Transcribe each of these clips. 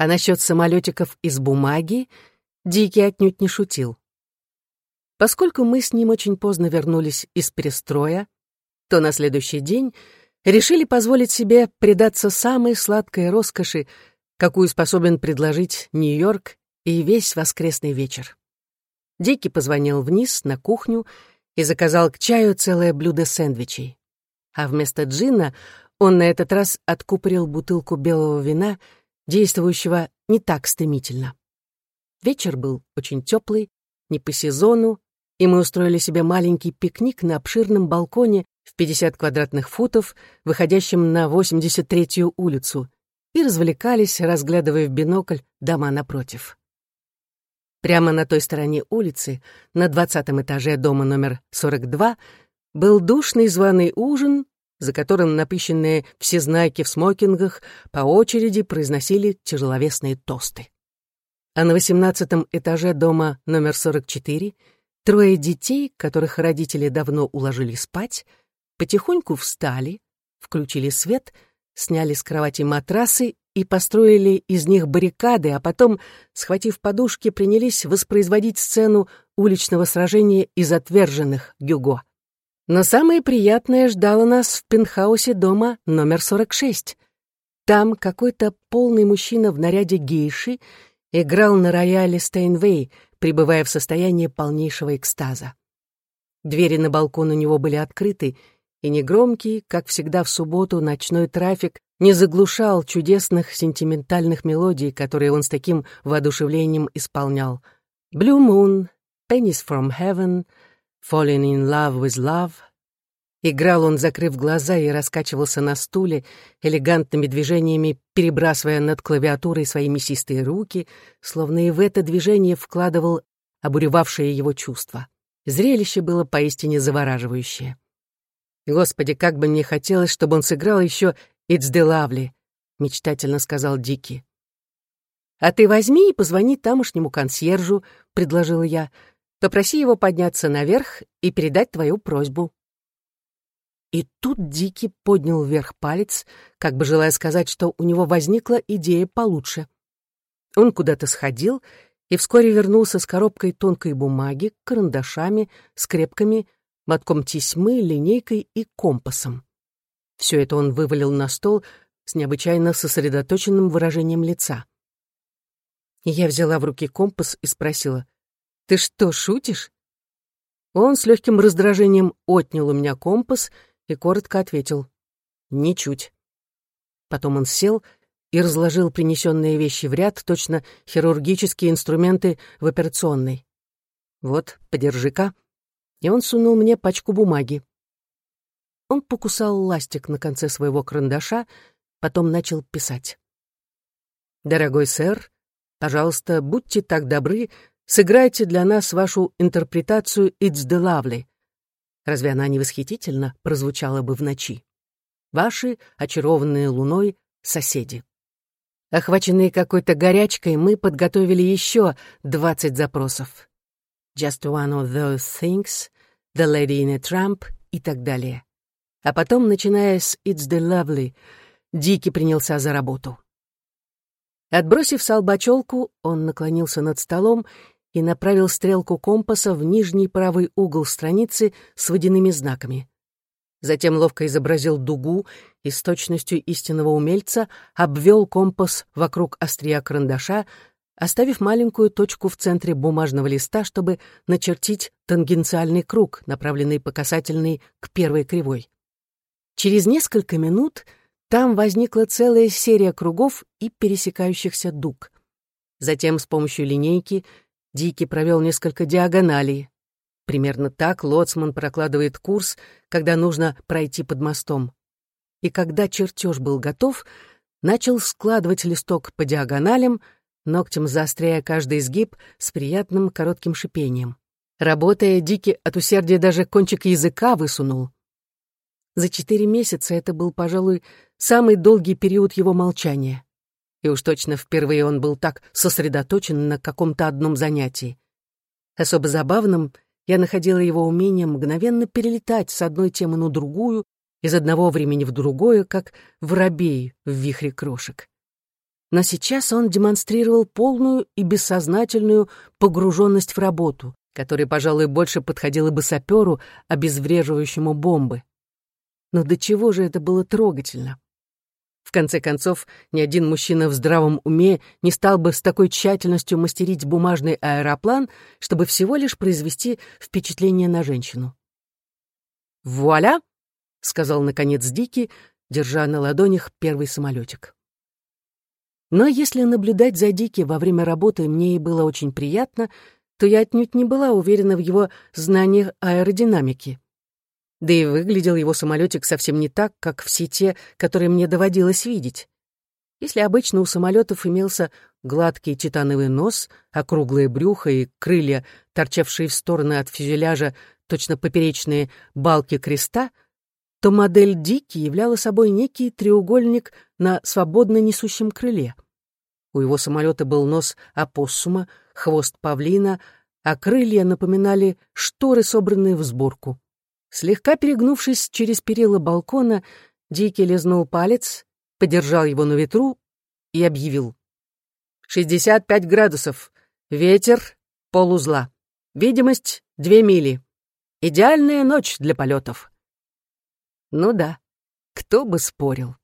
А насчет самолетиков из бумаги Дикий отнюдь не шутил. Поскольку мы с ним очень поздно вернулись из перестроя, то на следующий день решили позволить себе предаться самой сладкой роскоши, какую способен предложить Нью-Йорк и весь воскресный вечер. Дикий позвонил вниз на кухню и заказал к чаю целое блюдо сэндвичей. А вместо джина он на этот раз откупорил бутылку белого вина, действующего не так стремительно. Вечер был очень теплый, не по сезону, и мы устроили себе маленький пикник на обширном балконе в 50 квадратных футов, выходящем на 83-ю улицу, и развлекались, разглядывая в бинокль дома напротив. Прямо на той стороне улицы, на 20 этаже дома номер 42, был душный званый ужин, за которым напыщенные всезнайки в смокингах по очереди произносили тяжеловесные тосты а на восемнадцатом этаже дома номер 44 трое детей, которых родители давно уложили спать, потихоньку встали, включили свет, сняли с кровати матрасы и построили из них баррикады, а потом, схватив подушки, принялись воспроизводить сцену уличного сражения из отверженных Гюго. Но самое приятное ждало нас в пентхаусе дома номер 46. Там какой-то полный мужчина в наряде гейши играл на рояле Стейнвей, пребывая в состоянии полнейшего экстаза. Двери на балкон у него были открыты, и негромкий, как всегда в субботу, ночной трафик не заглушал чудесных сентиментальных мелодий, которые он с таким воодушевлением исполнял. «Blue Moon», «Pennies from Heaven», «Falling in Love with Love», Играл он, закрыв глаза, и раскачивался на стуле, элегантными движениями перебрасывая над клавиатурой свои мясистые руки, словно и в это движение вкладывал обуревавшее его чувства. Зрелище было поистине завораживающее. «Господи, как бы мне хотелось, чтобы он сыграл еще «It's the Lovely», — мечтательно сказал Дики. «А ты возьми и позвони тамошнему консьержу», — предложила я. «Попроси его подняться наверх и передать твою просьбу». И тут Дикий поднял вверх палец, как бы желая сказать, что у него возникла идея получше. Он куда-то сходил и вскоре вернулся с коробкой тонкой бумаги, карандашами, скрепками, мотком тесьмы, линейкой и компасом. Все это он вывалил на стол с необычайно сосредоточенным выражением лица. я взяла в руки компас и спросила, «Ты что, шутишь?» Он с легким раздражением отнял у меня компас — и коротко ответил «Ничуть». Потом он сел и разложил принесенные вещи в ряд, точно хирургические инструменты в операционной. «Вот, подержи-ка». И он сунул мне пачку бумаги. Он покусал ластик на конце своего карандаша, потом начал писать. «Дорогой сэр, пожалуйста, будьте так добры, сыграйте для нас вашу интерпретацию «It's the Lovely». Разве она не восхитительно прозвучала бы в ночи? Ваши, очарованные луной, соседи. Охваченные какой-то горячкой, мы подготовили еще двадцать запросов. Just one of those things, The Lady in a Trump и так далее. А потом, начиная с It's the Lovely, Дики принялся за работу. Отбросив салбачелку, он наклонился над столом и направил стрелку компаса в нижний правый угол страницы с водяными знаками. Затем ловко изобразил дугу и с точностью истинного умельца обвел компас вокруг острия карандаша, оставив маленькую точку в центре бумажного листа, чтобы начертить тангенциальный круг, направленный по касательной к первой кривой. Через несколько минут там возникла целая серия кругов и пересекающихся дуг. Затем с помощью линейки Дикий провел несколько диагоналей. Примерно так лоцман прокладывает курс, когда нужно пройти под мостом. И когда чертеж был готов, начал складывать листок по диагоналям, ногтем заостряя каждый изгиб с приятным коротким шипением. Работая, Дики от усердия даже кончик языка высунул. За четыре месяца это был, пожалуй, самый долгий период его молчания и уж точно впервые он был так сосредоточен на каком-то одном занятии. Особо забавным я находила его умение мгновенно перелетать с одной темы на другую, из одного времени в другое, как воробей в вихре крошек. но сейчас он демонстрировал полную и бессознательную погруженность в работу, которая, пожалуй, больше подходила бы саперу, обезвреживающему бомбы. Но до чего же это было трогательно? В конце концов, ни один мужчина в здравом уме не стал бы с такой тщательностью мастерить бумажный аэроплан, чтобы всего лишь произвести впечатление на женщину. «Вуаля!» — сказал, наконец, Дики, держа на ладонях первый самолетик. Но если наблюдать за Дики во время работы мне и было очень приятно, то я отнюдь не была уверена в его знаниях аэродинамики. Да и выглядел его самолетик совсем не так, как все те, которые мне доводилось видеть. Если обычно у самолетов имелся гладкий титановый нос, округлое брюхо и крылья, торчавшие в стороны от фюзеляжа, точно поперечные балки креста, то модель Дики являла собой некий треугольник на свободно несущем крыле. У его самолета был нос опоссума, хвост павлина, а крылья напоминали шторы, собранные в сборку. Слегка перегнувшись через перила балкона, Дикий лизнул палец, подержал его на ветру и объявил. «Шестьдесят пять градусов. Ветер — полузла. Видимость — две мили. Идеальная ночь для полетов». Ну да, кто бы спорил.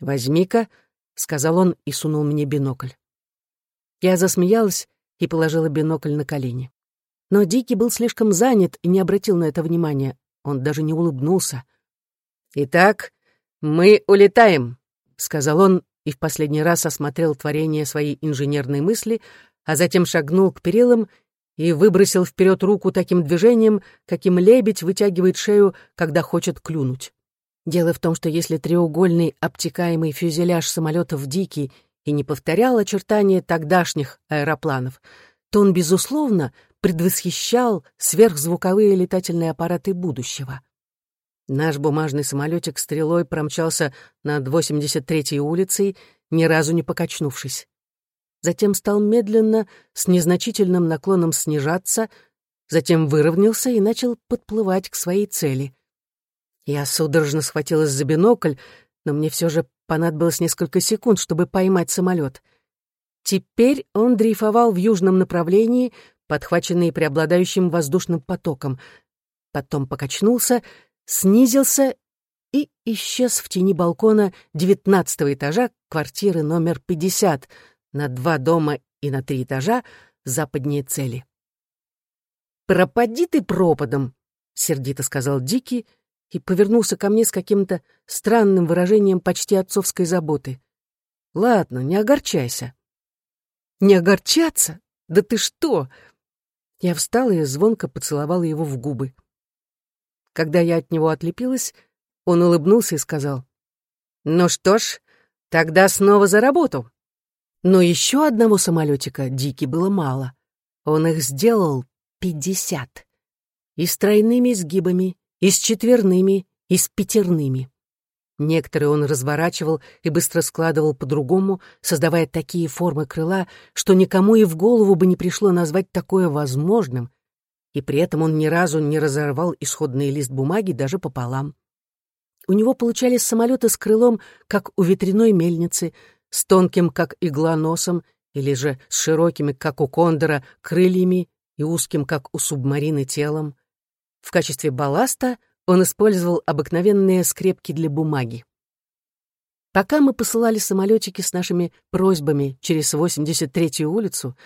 «Возьми-ка», — сказал он и сунул мне бинокль. Я засмеялась и положила бинокль на колени. Но Дикий был слишком занят и не обратил на это внимания. Он даже не улыбнулся. «Итак, мы улетаем», — сказал он и в последний раз осмотрел творение своей инженерной мысли, а затем шагнул к перилам и выбросил вперед руку таким движением, каким лебедь вытягивает шею, когда хочет клюнуть. Дело в том, что если треугольный обтекаемый фюзеляж самолетов «Дикий» и не повторял очертания тогдашних аэропланов, то он, безусловно, предвосхищал сверхзвуковые летательные аппараты будущего. Наш бумажный самолетик стрелой промчался над 83-й улицей, ни разу не покачнувшись. Затем стал медленно, с незначительным наклоном снижаться, затем выровнялся и начал подплывать к своей цели. Я судорожно схватилась за бинокль, но мне все же понадобилось несколько секунд, чтобы поймать самолет. Теперь он дрейфовал в южном направлении, подхваченный преобладающим воздушным потоком. Потом покачнулся, снизился и исчез в тени балкона девятнадцатого этажа квартиры номер пятьдесят на два дома и на три этажа западнее цели. «Пропади ты пропадом!» — сердито сказал Дикий и повернулся ко мне с каким-то странным выражением почти отцовской заботы. «Ладно, не огорчайся». «Не огорчаться? Да ты что? Я встала и звонко поцеловала его в губы. Когда я от него отлепилась, он улыбнулся и сказал, «Ну что ж, тогда снова за работу». Но еще одного самолетика Дики было мало. Он их сделал пятьдесят. И с тройными сгибами, и с четверными, и с пятерными. Некоторые он разворачивал и быстро складывал по-другому, создавая такие формы крыла, что никому и в голову бы не пришло назвать такое возможным, и при этом он ни разу не разорвал исходный лист бумаги даже пополам. У него получались самолеты с крылом, как у ветряной мельницы, с тонким, как игла, носом, или же с широкими, как у кондора, крыльями и узким, как у субмарины, телом. В качестве балласта — он использовал обыкновенные скрепки для бумаги. Пока мы посылали самолетики с нашими просьбами через 83-ю улицу,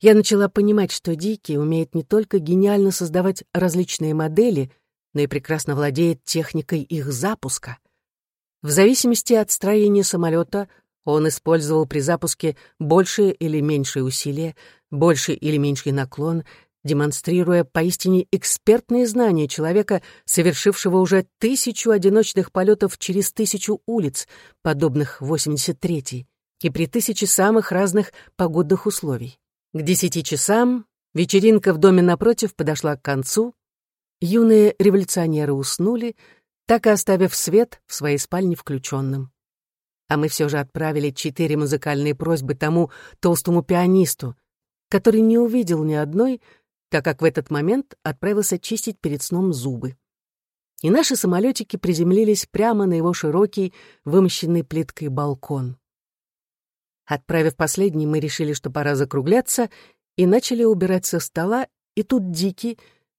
я начала понимать, что Дикий умеет не только гениально создавать различные модели, но и прекрасно владеет техникой их запуска. В зависимости от строения самолета он использовал при запуске большее или меньшее усилие, больший или меньший наклон, демонстрируя поистине экспертные знания человека, совершившего уже тысячу одиночных полетов через тысячу улиц, подобных 83-й, и при тысяче самых разных погодных условий. К десяти часам вечеринка в доме напротив подошла к концу, юные революционеры уснули, так и оставив свет в своей спальне включенным. А мы все же отправили четыре музыкальные просьбы тому толстому пианисту, который не увидел ни одной, так как в этот момент отправился чистить перед сном зубы. И наши самолетики приземлились прямо на его широкий, вымощенный плиткой балкон. Отправив последний, мы решили, что пора закругляться, и начали убирать со стола, и тут Дикий,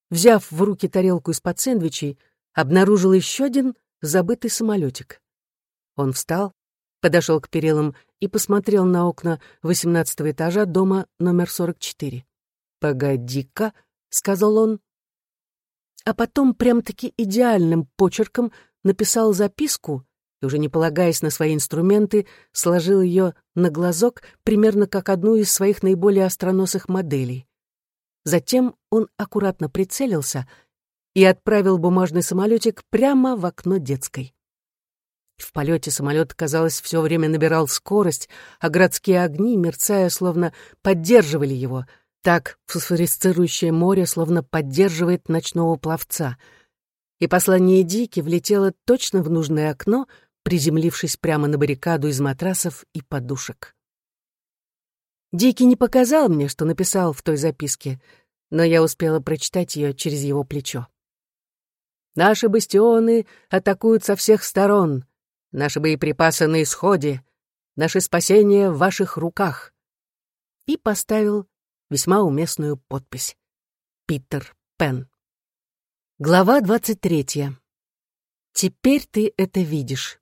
взяв в руки тарелку из-под сэндвичей, обнаружил еще один забытый самолетик. Он встал, подошел к перилам и посмотрел на окна восемнадцатого этажа дома номер 44. «Погоди-ка», — сказал он. А потом прям-таки идеальным почерком написал записку и, уже не полагаясь на свои инструменты, сложил ее на глазок примерно как одну из своих наиболее остроносых моделей. Затем он аккуратно прицелился и отправил бумажный самолетик прямо в окно детской. В полете самолет, казалось, все время набирал скорость, а городские огни, мерцая, словно поддерживали его. Так фосфорисцирующее море словно поддерживает ночного пловца. И послание Дики влетело точно в нужное окно, приземлившись прямо на баррикаду из матрасов и подушек. Дики не показал мне, что написал в той записке, но я успела прочитать ее через его плечо. «Наши бастионы атакуют со всех сторон. Наши боеприпасы на исходе. Наше спасение в ваших руках». И поставил весьма уместную подпись. Питер Пен. Глава двадцать третья. Теперь ты это видишь.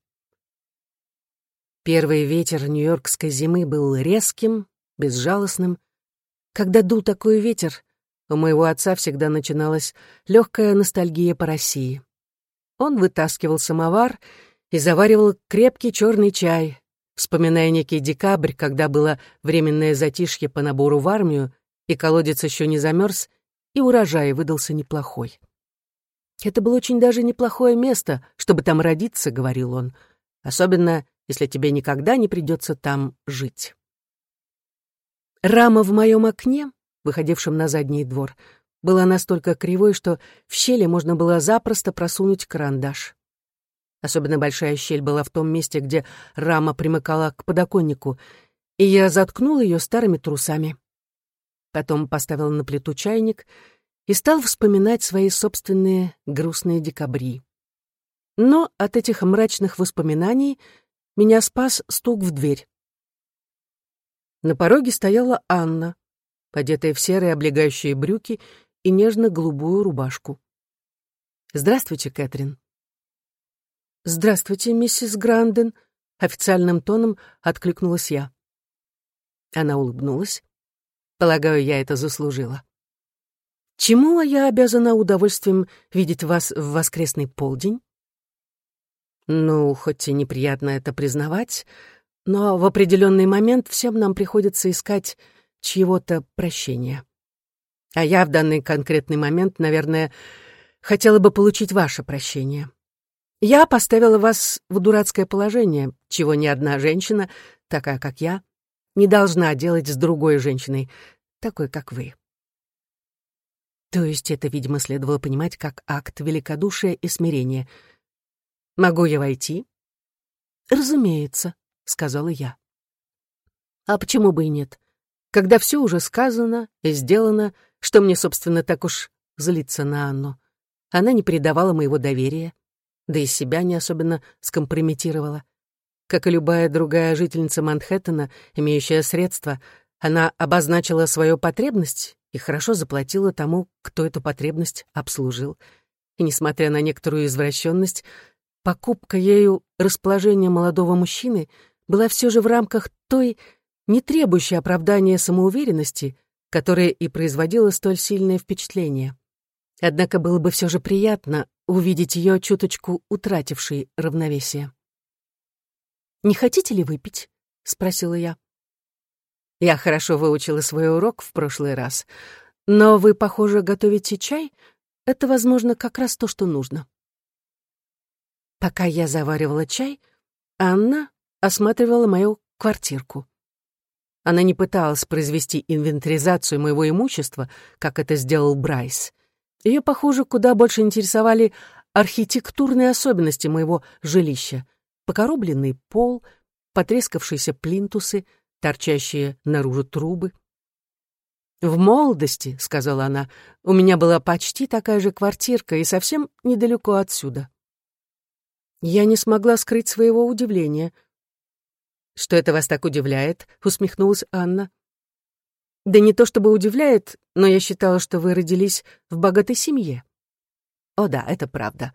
Первый ветер нью-йоркской зимы был резким, безжалостным. Когда дул такой ветер, у моего отца всегда начиналась легкая ностальгия по России. Он вытаскивал самовар и заваривал крепкий черный чай, вспоминая некий декабрь, когда было временное затишье по набору в армию, и колодец еще не замерз, и урожай выдался неплохой. «Это было очень даже неплохое место, чтобы там родиться», — говорил он, «особенно если тебе никогда не придется там жить». Рама в моем окне, выходившем на задний двор, была настолько кривой, что в щели можно было запросто просунуть карандаш. Особенно большая щель была в том месте, где рама примыкала к подоконнику, и я заткнул ее старыми трусами. Потом поставил на плиту чайник и стал вспоминать свои собственные грустные декабри. Но от этих мрачных воспоминаний меня спас стук в дверь. На пороге стояла Анна, одетая в серые облегающие брюки и нежно-голубую рубашку. «Здравствуйте, Кэтрин». «Здравствуйте, миссис Гранден», — официальным тоном откликнулась я. Она улыбнулась. Полагаю, я это заслужила. «Чему я обязана удовольствием видеть вас в воскресный полдень?» «Ну, хоть и неприятно это признавать, но в определенный момент всем нам приходится искать чьего-то прощения. А я в данный конкретный момент, наверное, хотела бы получить ваше прощение. Я поставила вас в дурацкое положение, чего ни одна женщина, такая как я, не должна делать с другой женщиной, такой как вы. То есть это, видимо, следовало понимать как акт великодушия и смирения. «Могу я войти?» «Разумеется», — сказала я. «А почему бы и нет? Когда все уже сказано и сделано, что мне, собственно, так уж злиться на Анну? Она не передавала моего доверия, да и себя не особенно скомпрометировала. Как и любая другая жительница Манхэттена, имеющая средства, она обозначила свою потребность и хорошо заплатила тому, кто эту потребность обслужил. И, несмотря на некоторую извращенность, покупка ею расположения молодого мужчины — была все же в рамках той, не требующей оправдания самоуверенности, которая и производила столь сильное впечатление. Однако было бы все же приятно увидеть ее чуточку утратившей равновесие. «Не хотите ли выпить?» — спросила я. «Я хорошо выучила свой урок в прошлый раз, но вы, похоже, готовите чай. Это, возможно, как раз то, что нужно». Пока я заваривала чай, Анна осматривала мою квартирку. Она не пыталась произвести инвентаризацию моего имущества, как это сделал Брайс. Ее, похоже, куда больше интересовали архитектурные особенности моего жилища. Покоробленный пол, потрескавшиеся плинтусы, торчащие наружу трубы. «В молодости, — сказала она, — у меня была почти такая же квартирка и совсем недалеко отсюда». Я не смогла скрыть своего удивления. «Что это вас так удивляет?» — усмехнулась Анна. «Да не то чтобы удивляет, но я считала, что вы родились в богатой семье». «О да, это правда.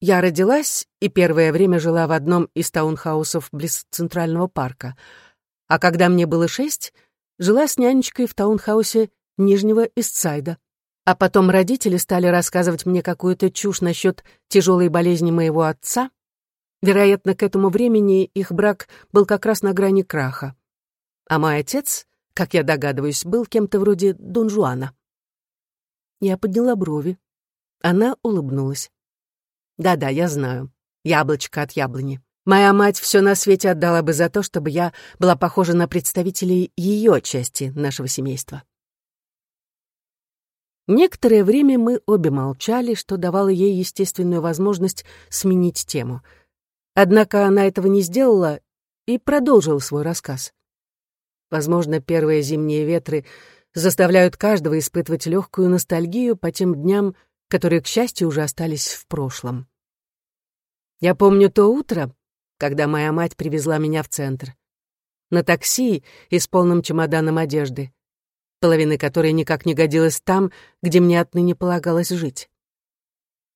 Я родилась и первое время жила в одном из таунхаусов близ Центрального парка. А когда мне было шесть, жила с нянечкой в таунхаусе Нижнего Истсайда. А потом родители стали рассказывать мне какую-то чушь насчет тяжелой болезни моего отца, Вероятно, к этому времени их брак был как раз на грани краха. А мой отец, как я догадываюсь, был кем-то вроде Дон Жуана. Я подняла брови. Она улыбнулась. «Да-да, я знаю. Яблочко от яблони. Моя мать все на свете отдала бы за то, чтобы я была похожа на представителей ее части нашего семейства». Некоторое время мы обе молчали, что давало ей естественную возможность сменить тему — Однако она этого не сделала и продолжила свой рассказ. Возможно, первые зимние ветры заставляют каждого испытывать легкую ностальгию по тем дням, которые, к счастью, уже остались в прошлом. Я помню то утро, когда моя мать привезла меня в центр. На такси и с полным чемоданом одежды, половина которой никак не годилась там, где мне отныне полагалось жить.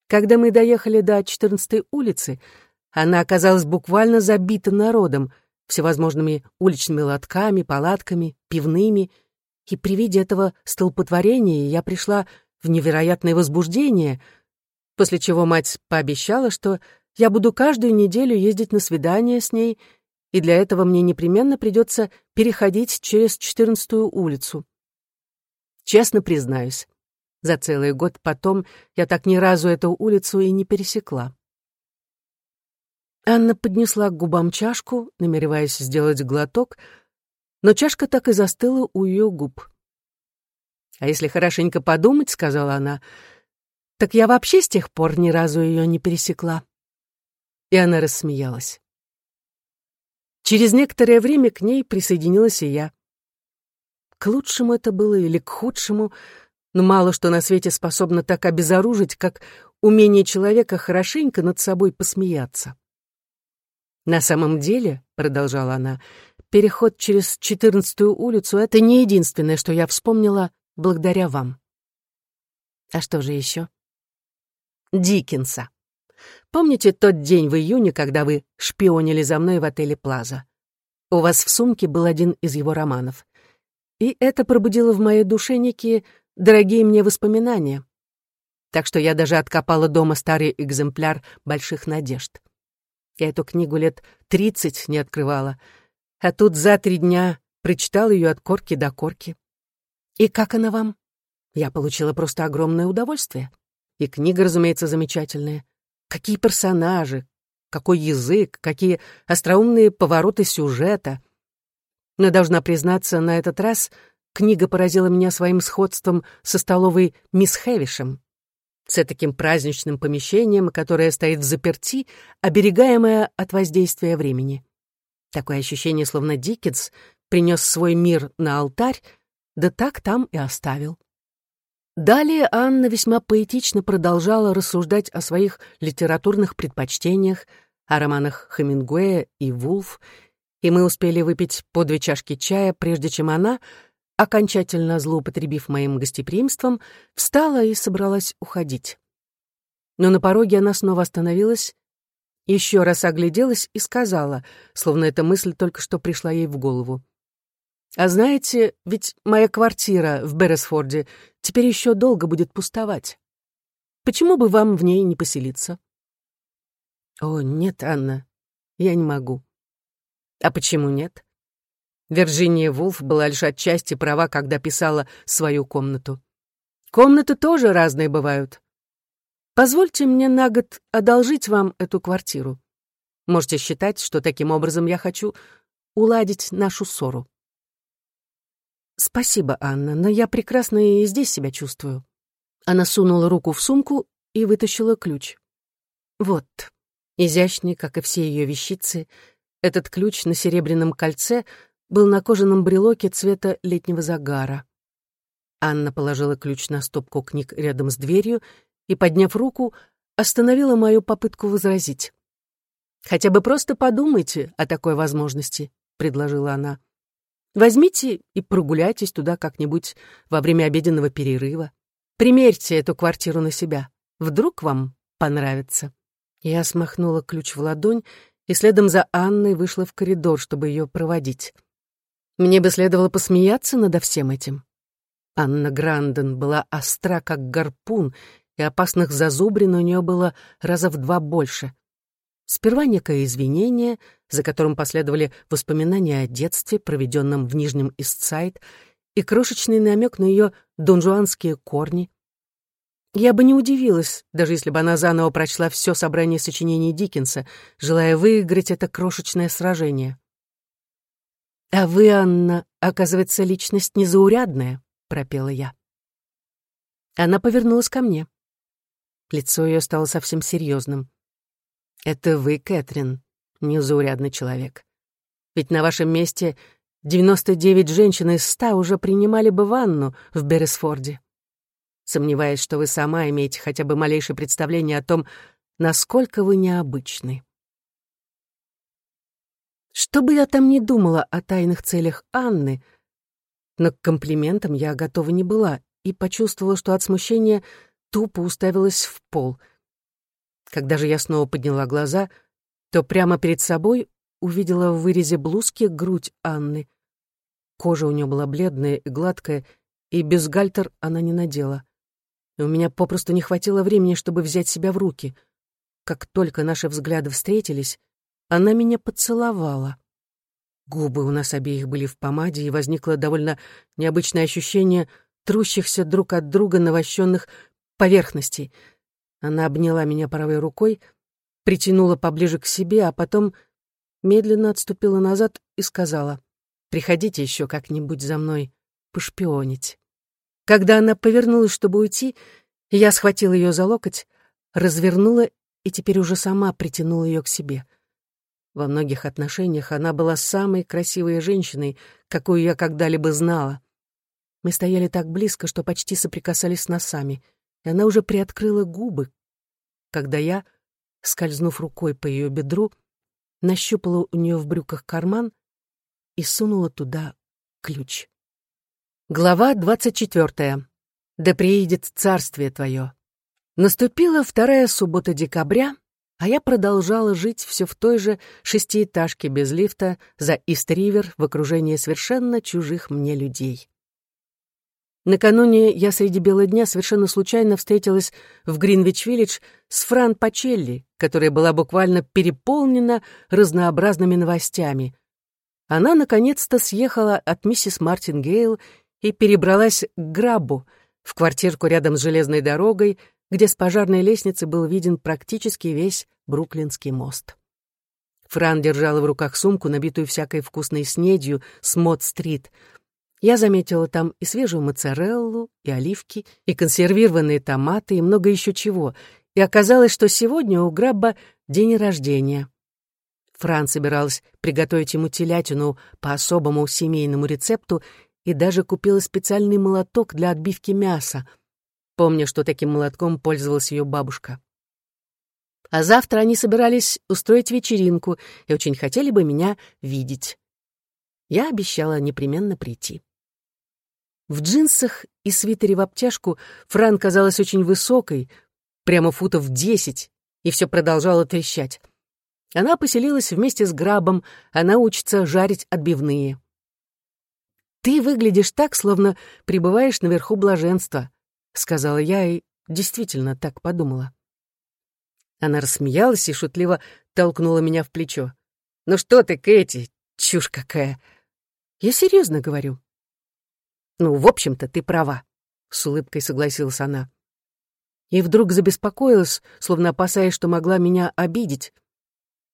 Когда мы доехали до 14-й улицы, она оказалась буквально забита народом, всевозможными уличными лотками, палатками, пивными, и при виде этого столпотворения я пришла в невероятное возбуждение, после чего мать пообещала, что я буду каждую неделю ездить на свидание с ней, и для этого мне непременно придется переходить через 14-ю улицу. Честно признаюсь, за целый год потом я так ни разу эту улицу и не пересекла. Анна поднесла к губам чашку, намереваясь сделать глоток, но чашка так и застыла у ее губ. «А если хорошенько подумать, — сказала она, — так я вообще с тех пор ни разу ее не пересекла». И она рассмеялась. Через некоторое время к ней присоединилась и я. К лучшему это было или к худшему, но мало что на свете способно так обезоружить, как умение человека хорошенько над собой посмеяться. «На самом деле», — продолжала она, — «переход через четырнадцатую улицу — это не единственное, что я вспомнила благодаря вам». «А что же еще?» «Диккенса. Помните тот день в июне, когда вы шпионили за мной в отеле «Плаза»? У вас в сумке был один из его романов. И это пробудило в моей душе некие дорогие мне воспоминания. Так что я даже откопала дома старый экземпляр «Больших надежд». Я эту книгу лет тридцать не открывала, а тут за три дня прочитал ее от корки до корки. И как она вам? Я получила просто огромное удовольствие. И книга, разумеется, замечательная. Какие персонажи, какой язык, какие остроумные повороты сюжета. Но, должна признаться, на этот раз книга поразила меня своим сходством со столовой мисс Хэвишем с таким праздничным помещением, которое стоит в заперти, оберегаемое от воздействия времени. Такое ощущение, словно Диккенс принес свой мир на алтарь, да так там и оставил. Далее Анна весьма поэтично продолжала рассуждать о своих литературных предпочтениях, о романах Хемингуэя и Вулф, и мы успели выпить по две чашки чая, прежде чем она окончательно злоупотребив моим гостеприимством, встала и собралась уходить. Но на пороге она снова остановилась, еще раз огляделась и сказала, словно эта мысль только что пришла ей в голову. «А знаете, ведь моя квартира в Берресфорде теперь еще долго будет пустовать. Почему бы вам в ней не поселиться?» «О, нет, Анна, я не могу». «А почему нет?» Вирджиния Вулф была лишь отчасти права, когда писала свою комнату. Комнаты тоже разные бывают. Позвольте мне на год одолжить вам эту квартиру. Можете считать, что таким образом я хочу уладить нашу ссору. Спасибо, Анна, но я прекрасно и здесь себя чувствую. Она сунула руку в сумку и вытащила ключ. Вот, изящный, как и все ее вещицы, этот ключ на серебряном кольце — был на кожаном брелоке цвета летнего загара. Анна положила ключ на стопку книг рядом с дверью и, подняв руку, остановила мою попытку возразить. «Хотя бы просто подумайте о такой возможности. — предложила она. «Возьмите и прогуляйтесь туда как-нибудь во время обеденного перерыва. Примерьте эту квартиру на себя. Вдруг вам понравится». Я смахнула ключ в ладонь и следом за Анной вышла в коридор, чтобы ее проводить. Мне бы следовало посмеяться над всем этим. Анна Гранден была остра, как гарпун, и опасных зазубрин у нее было раза в два больше. Сперва некое извинение, за которым последовали воспоминания о детстве, проведенном в Нижнем Истсайд, и крошечный намек на ее донжуанские корни. Я бы не удивилась, даже если бы она заново прочла все собрание сочинений Диккенса, желая выиграть это крошечное сражение. «А вы, Анна, оказывается, личность незаурядная», — пропела я. Она повернулась ко мне. Лицо ее стало совсем серьезным. «Это вы, Кэтрин, незаурядный человек. Ведь на вашем месте 99 женщин из 100 уже принимали бы ванну в Бересфорде. Сомневаюсь, что вы сама имеете хотя бы малейшее представление о том, насколько вы необычны. Что бы я там ни думала о тайных целях Анны, но к комплиментам я готова не была и почувствовала, что от смущения тупо уставилась в пол — когда же я снова подняла глаза, то прямо перед собой увидела в вырезе блузки грудь Анны. Кожа у нее была бледная и гладкая, и без гальтер она не надела. И у меня попросту не хватило времени, чтобы взять себя в руки. Как только наши взгляды встретились, она меня поцеловала. Губы у нас обеих были в помаде, и возникло довольно необычное ощущение трущихся друг от друга навощенных поверхностей — она обняла меня правой рукой, притянула поближе к себе, а потом медленно отступила назад и сказала, «Приходите еще как-нибудь за мной пошпионить». Когда она повернулась, чтобы уйти, я схватила ее за локоть, развернула и теперь уже сама притянула ее к себе. Во многих отношениях она была самой красивой женщиной, какую я когда-либо знала. Мы стояли так близко, что почти соприкасались носами — и она уже приоткрыла губы, когда я, скользнув рукой по ее бедру, нащупала у нее в брюках карман и сунула туда ключ. Глава двадцать четвертая. «Да приедет царствие твое». Наступила вторая суббота декабря, а я продолжала жить все в той же шестиэтажке без лифта за Ист-Ривер в окружении совершенно чужих мне людей. Накануне я среди бела дня совершенно случайно встретилась в Гринвич-Виллидж с Фран Пачелли, которая была буквально переполнена разнообразными новостями. Она наконец-то съехала от миссис Мартин Гейл и перебралась к Грабу, в квартирку рядом с железной дорогой, где с пожарной лестницы был виден практически весь Бруклинский мост. Фран держала в руках сумку, набитую всякой вкусной снедью с Мод-стрит — я заметила там и свежую моцареллу, и оливки, и консервированные томаты, и много еще чего. И оказалось, что сегодня у Грабба день рождения. Фран собиралась приготовить ему телятину по особому семейному рецепту и даже купила специальный молоток для отбивки мяса, помня, что таким молотком пользовалась ее бабушка. А завтра они собирались устроить вечеринку и очень хотели бы меня видеть. Я обещала непременно прийти. В джинсах и свитере в обтяжку Фран казалась очень высокой, прямо футов десять, и все продолжало трещать. Она поселилась вместе с Грабом, она учится жарить отбивные. «Ты выглядишь так, словно пребываешь наверху блаженства», — сказала я и действительно так подумала. Она рассмеялась и шутливо толкнула меня в плечо. «Ну что ты, Кэти, чушь какая!» «Я серьезно говорю. «Ну, в общем-то, ты права», — с улыбкой согласилась она. И вдруг забеспокоилась, словно опасаясь, что могла меня обидеть.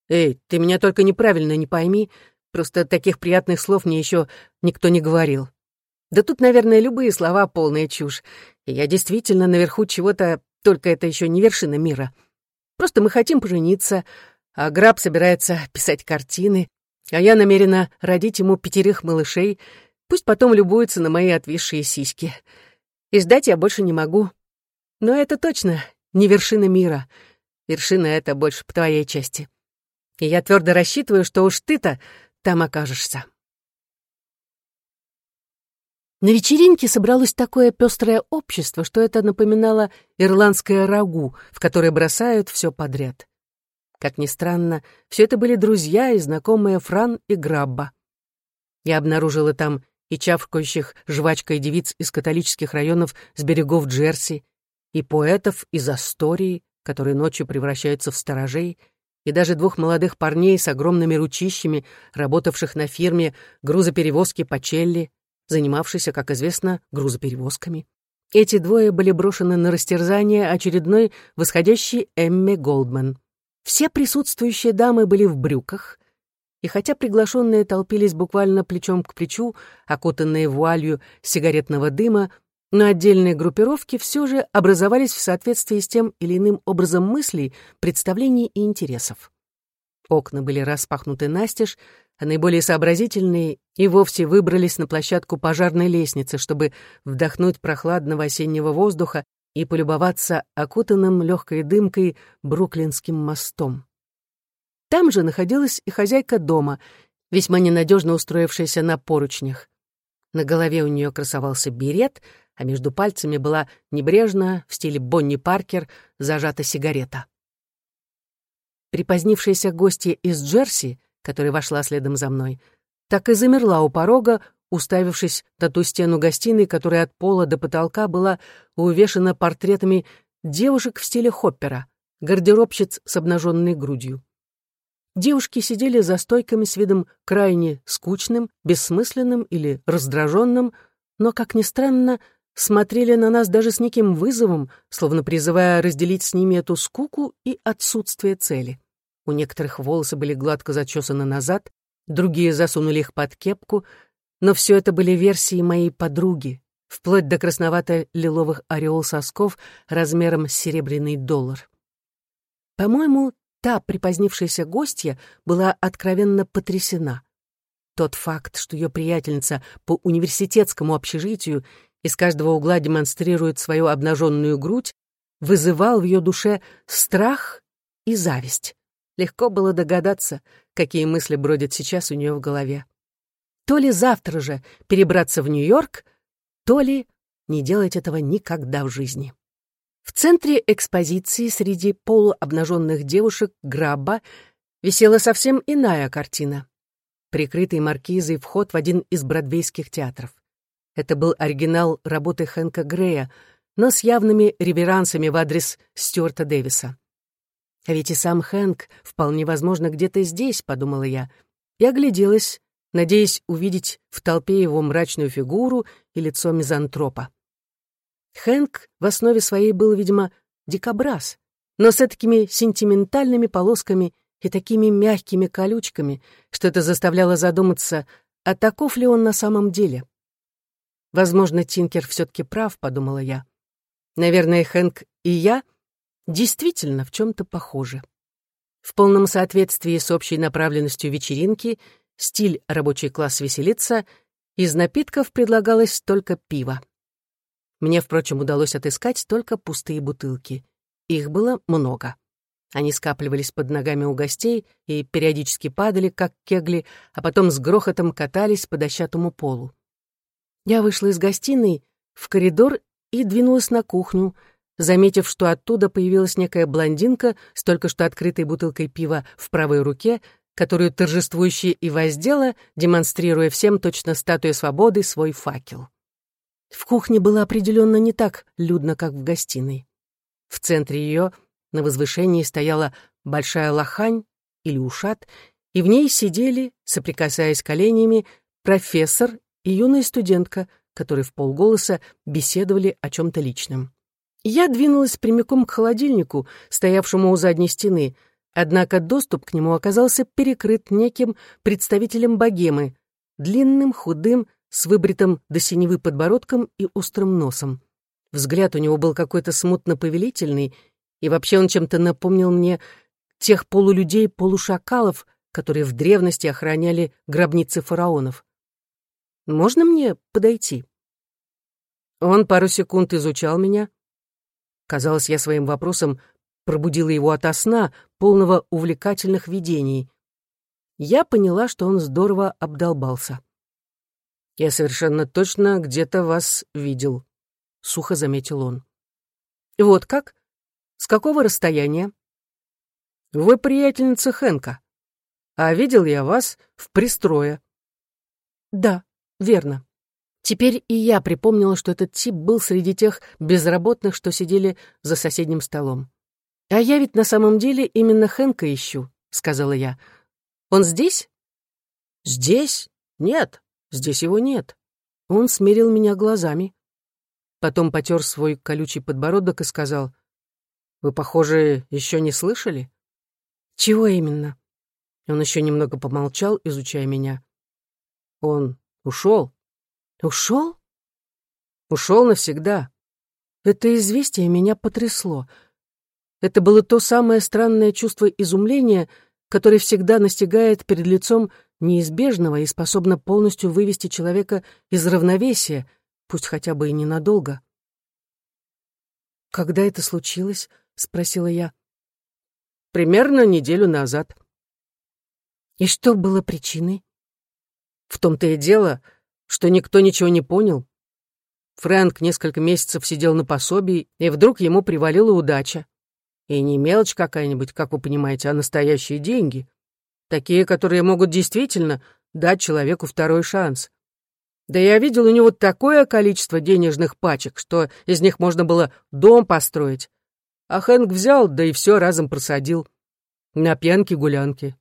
«Эй, ты меня только неправильно не пойми, просто таких приятных слов мне еще никто не говорил. Да тут, наверное, любые слова — полная чушь. И я действительно наверху чего-то, только это еще не вершина мира. Просто мы хотим пожениться, а Граб собирается писать картины, а я намерена родить ему пятерых малышей — Пусть потом любуются на мои отвисшие сиськи. И ждать я больше не могу. Но это точно не вершина мира. Вершина — это больше по твоей части. И я твердо рассчитываю, что уж ты-то там окажешься. На вечеринке собралось такое пестрое общество, что это напоминало ирландское рагу, в которое бросают все подряд. Как ни странно, все это были друзья и знакомые Фран и Грабба. Я обнаружила там и чавкающих жвачкой девиц из католических районов с берегов Джерси, и поэтов из Астории, которые ночью превращаются в сторожей, и даже двух молодых парней с огромными ручищами, работавших на фирме грузоперевозки по Челли, занимавшийся, как известно, грузоперевозками. Эти двое были брошены на растерзание очередной восходящей Эмме Голдман. Все присутствующие дамы были в брюках, и хотя приглашенные толпились буквально плечом к плечу, окутанные вуалью сигаретного дыма, но отдельные группировки все же образовались в соответствии с тем или иным образом мыслей, представлений и интересов. Окна были распахнуты настежь, а наиболее сообразительные и вовсе выбрались на площадку пожарной лестницы, чтобы вдохнуть прохладного осеннего воздуха и полюбоваться окутанным легкой дымкой Бруклинским мостом. Там же находилась и хозяйка дома, весьма ненадежно устроившаяся на поручнях. На голове у нее красовался берет, а между пальцами была небрежно, в стиле Бонни Паркер, зажата сигарета. Припозднившаяся гостья из Джерси — которая вошла следом за мной, так и замерла у порога, уставившись на ту стену гостиной, которая от пола до потолка была увешана портретами девушек в стиле хоппера, гардеробщиц с обнаженной грудью. Девушки сидели за стойками с видом крайне скучным, бессмысленным или раздраженным, но, как ни странно, смотрели на нас даже с неким вызовом, словно призывая разделить с ними эту скуку и отсутствие цели. У некоторых волосы были гладко зачесаны назад, другие засунули их под кепку, но все это были версии моей подруги, вплоть до красновато-лиловых ореол сосков размером с серебряный доллар. По-моему, та припозднившаяся гостья была откровенно потрясена. Тот факт, что ее приятельница по университетскому общежитию из каждого угла демонстрирует свою обнаженную грудь, вызывал в ее душе страх и зависть. Легко было догадаться, какие мысли бродят сейчас у нее в голове. То ли завтра же перебраться в Нью-Йорк, то ли не делать этого никогда в жизни. В центре экспозиции среди полуобнаженных девушек Грабба висела совсем иная картина. Прикрытый маркизой вход в один из бродвейских театров. Это был оригинал работы Хэнка Грея, но с явными реверансами в адрес Стюарта Дэвиса. А ведь и сам Хэнк вполне возможно где-то здесь, подумала я, и огляделась, надеясь увидеть в толпе его мрачную фигуру и лицо мизантропа. Хэнк в основе своей был, видимо, дикобраз, но с такими сентиментальными полосками и такими мягкими колючками, что это заставляло задуматься, а таков ли он на самом деле. Возможно, Тинкер все-таки прав, подумала я. Наверное, Хэнк и я действительно в чем-то похожи. В полном соответствии с общей направленностью вечеринки, стиль рабочий класс веселится, из напитков предлагалось только пиво. Мне, впрочем, удалось отыскать только пустые бутылки. Их было много. Они скапливались под ногами у гостей и периодически падали, как кегли, а потом с грохотом катались по дощатому полу. Я вышла из гостиной в коридор и двинулась на кухню, заметив, что оттуда появилась некая блондинка с только что открытой бутылкой пива в правой руке, которую торжествующе и воздела, демонстрируя всем точно статуя свободы свой факел. В кухне было определенно не так людно, как в гостиной. В центре ее на возвышении стояла большая лохань или ушат, и в ней сидели, соприкасаясь коленями, профессор и юная студентка, которые в полголоса беседовали о чем-то личном. Я двинулась прямиком к холодильнику, стоявшему у задней стены, однако доступ к нему оказался перекрыт неким представителем богемы, длинным, худым, с выбритым до синевы подбородком и острым носом. Взгляд у него был какой-то смутно-повелительный, и вообще он чем-то напомнил мне тех полулюдей-полушакалов, которые в древности охраняли гробницы фараонов. «Можно мне подойти?» Он пару секунд изучал меня, Казалось, я своим вопросом пробудила его ото сна, полного увлекательных видений. я поняла, что он здорово обдолбался. «Я совершенно точно где-то вас видел», — сухо заметил он. «Вот как? С какого расстояния?» «Вы приятельница Хэнка. А видел я вас в пристрое». «Да, верно. Теперь и я припомнила, что этот тип был среди тех безработных, что сидели за соседним столом. «А я ведь на самом деле именно Хэнка ищу», — сказала я. «Он здесь?» «Здесь? Нет, здесь его нет». Он смирил меня глазами. Потом потер свой колючий подбородок и сказал, «Вы, похоже, еще не слышали?» «Чего именно?» Он еще немного помолчал, изучая меня. «Он ушел». «Ушел?» «Ушел навсегда». Это известие меня потрясло. Это было то самое странное чувство изумления, которое всегда настигает перед лицом неизбежного и способно полностью вывести человека из равновесия, пусть хотя бы и ненадолго. «Когда это случилось?» — спросила я. «Примерно неделю назад». «И что было причиной?» «В том-то и дело, что никто ничего не понял. Фрэнк несколько месяцев сидел на пособии, и вдруг ему привалила удача. И не мелочь какая-нибудь, как вы понимаете, а настоящие деньги. Такие, которые могут действительно дать человеку второй шанс. Да я видел у него такое количество денежных пачек, что из них можно было дом построить. А Хэнк взял, да и все разом просадил. На пьянке-гулянке.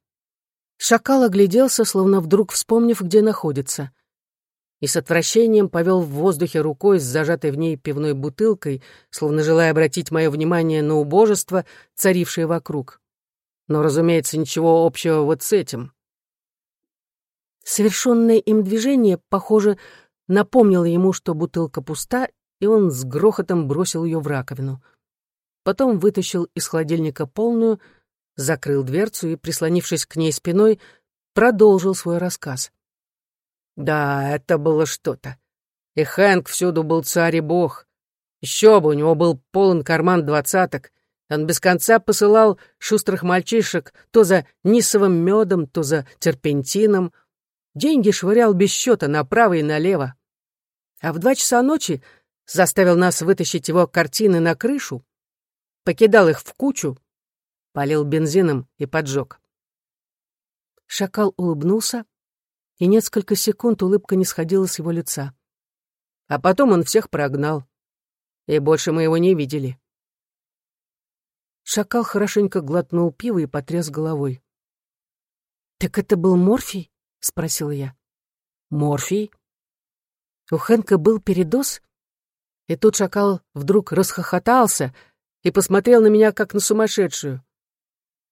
Шакал огляделся, словно вдруг вспомнив, где находится. И с отвращением повел в воздухе рукой с зажатой в ней пивной бутылкой, словно желая обратить мое внимание на убожество, царившее вокруг. Но, разумеется, ничего общего вот с этим. Совершенное им движение, похоже, напомнило ему, что бутылка пуста, и он с грохотом бросил ее в раковину. Потом вытащил из холодильника полную, закрыл дверцу и, прислонившись к ней спиной, продолжил свой рассказ. Да, это было что-то. И Хэнк всюду был царь и бог. Еще бы, у него был полон карман двадцаток. Он без конца посылал шустрых мальчишек то за нисовым медом, то за терпентином, Деньги швырял без счета направо и налево. А в два часа ночи заставил нас вытащить его картины на крышу, покидал их в кучу, полил бензином и поджег. Шакал улыбнулся, и несколько секунд улыбка не сходила с его лица. А потом он всех прогнал, и больше мы его не видели. Шакал хорошенько глотнул пиво и потряс головой. «Так это был Морфий?» — спросила я. «Морфий?» У Хэнка был передоз? И тут шакал вдруг расхохотался и посмотрел на меня, как на сумасшедшую.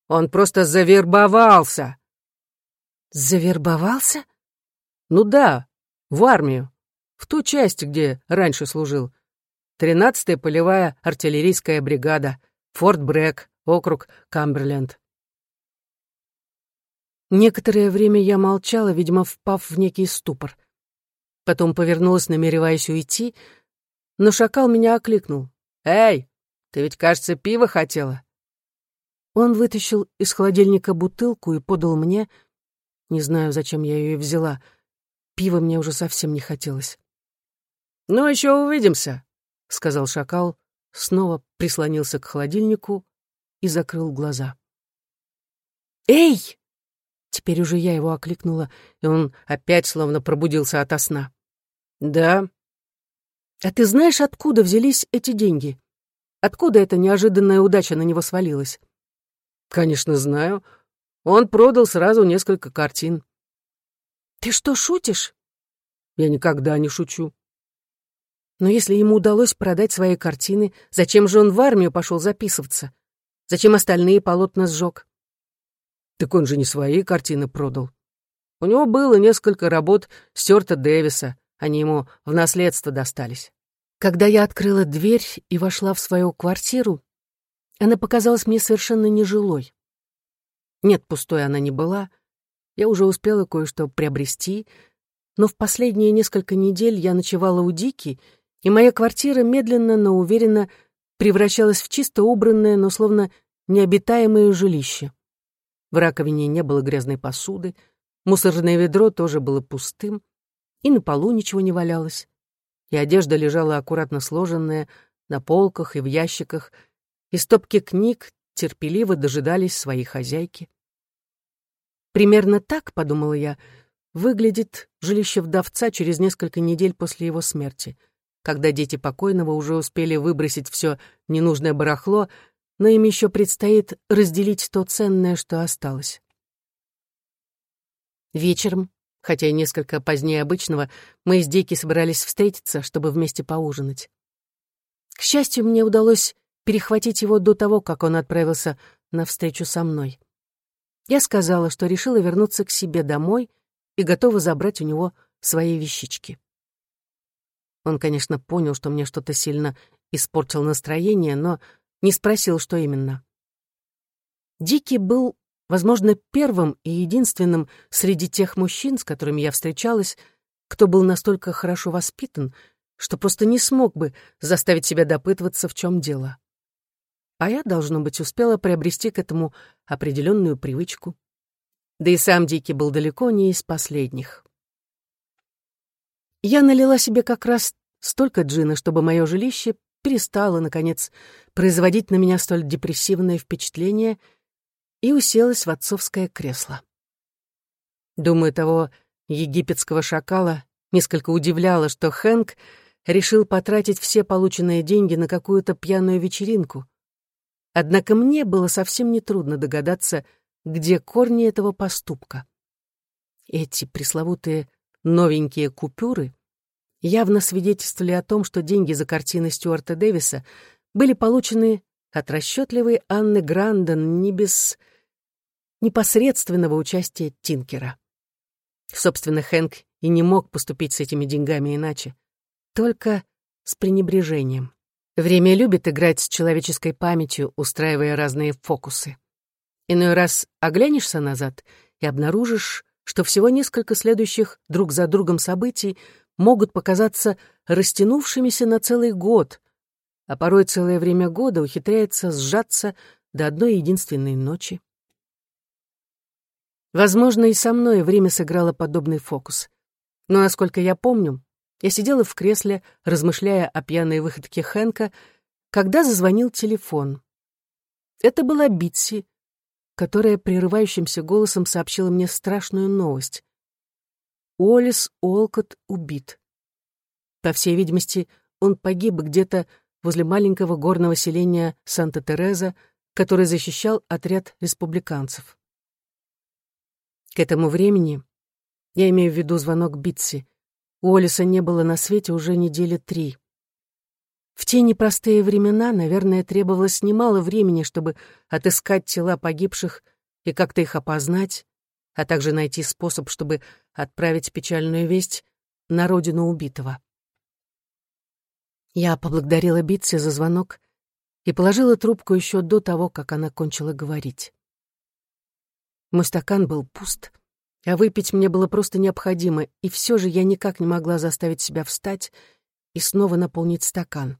Он просто завербовался. Завербовался? Ну да, в армию. В ту часть, где раньше служил. Тринадцатая полевая артиллерийская бригада, Форт Брэк, округ Камберленд. Некоторое время я молчала, видимо, впав в некий ступор. Потом повернулась, намереваясь уйти, но шакал меня окликнул. «Эй, ты ведь, кажется, пиво хотела?» Он вытащил из холодильника бутылку и подал мне. Не знаю, зачем я ее взяла. Пива мне уже совсем не хотелось. «Ну, еще увидимся», — сказал шакал, снова прислонился к холодильнику и закрыл глаза. «Эй!» Теперь уже я его окликнула, и он опять словно пробудился ото сна. «Да». «А ты знаешь, откуда взялись эти деньги? Откуда эта неожиданная удача на него свалилась?» «Конечно, знаю. Он продал сразу несколько картин». «Ты что, шутишь?» «Я никогда не шучу». «Но если ему удалось продать свои картины, зачем же он в армию пошел записываться? Зачем остальные полотна сжег?» Так он же не свои картины продал. У него было несколько работ Стюарта Дэвиса, они ему в наследство достались. Когда я открыла дверь и вошла в свою квартиру, она показалась мне совершенно нежилой. Нет, пустой она не была. Я уже успела кое-что приобрести, но в последние несколько недель я ночевала у Дики, и моя квартира медленно, но уверенно превращалась в чисто убранное, но словно необитаемое жилище. В раковине не было грязной посуды, мусорное ведро тоже было пустым, и на полу ничего не валялось, и одежда лежала аккуратно сложенная на полках и в ящиках, и стопки книг терпеливо дожидались своей хозяйки. Примерно так, подумала я, выглядит жилище вдовца через несколько недель после его смерти, когда дети покойного уже успели выбросить все ненужное барахло, но им еще предстоит разделить то ценное, что осталось. Вечером, хотя и несколько позднее обычного, мы с Дики собирались встретиться, чтобы вместе поужинать. К счастью, мне удалось перехватить его до того, как он отправился на встречу со мной. Я сказала, что решила вернуться к себе домой и готова забрать у него свои вещички. Он, конечно, понял, что мне что-то сильно испортил настроение, но не спросил, что именно. Дикий был, возможно, первым и единственным среди тех мужчин, с которыми я встречалась, кто был настолько хорошо воспитан, что просто не смог бы заставить себя допытываться, в чем дело. А я, должно быть, успела приобрести к этому определенную привычку. Да и сам Дикий был далеко не из последних. Я налила себе как раз столько джина, чтобы мое жилище перестало, наконец, производить на меня столь депрессивное впечатление и уселась в отцовское кресло. Думаю, того египетского шакала несколько удивляло, что Хэнк решил потратить все полученные деньги на какую-то пьяную вечеринку. Однако мне было совсем нетрудно догадаться, где корни этого поступка. Эти пресловутые новенькие купюры явно свидетельствовали о том, что деньги за картины Стюарта Дэвиса были получены от расчетливой Анны Грандон не без непосредственного участия Тинкера. Собственно, Хэнк и не мог поступить с этими деньгами иначе, только с пренебрежением. Время любит играть с человеческой памятью, устраивая разные фокусы. Иной раз оглянешься назад и обнаружишь, что всего несколько следующих друг за другом событий могут показаться растянувшимися на целый год, а порой целое время года ухитряется сжаться до одной единственной ночи. Возможно, и со мной время сыграло подобный фокус. Но, насколько я помню, я сидела в кресле, размышляя о пьяной выходке Хэнка, когда зазвонил телефон. Это была Битси, которая прерывающимся голосом сообщила мне страшную новость. Уоллес Олкот убит. По всей видимости, он погиб где-то возле маленького горного селения Санта-Тереза, который защищал отряд республиканцев. К этому времени, я имею в виду звонок Битси, Уоллеса не было на свете уже недели три. В те непростые времена, наверное, требовалось немало времени, чтобы отыскать тела погибших и как-то их опознать, а также найти способ, чтобы отправить печальную весть на родину убитого. Я поблагодарила Битси за звонок и положила трубку еще до того, как она кончила говорить. Мой стакан был пуст, а выпить мне было просто необходимо, и все же я никак не могла заставить себя встать и снова наполнить стакан.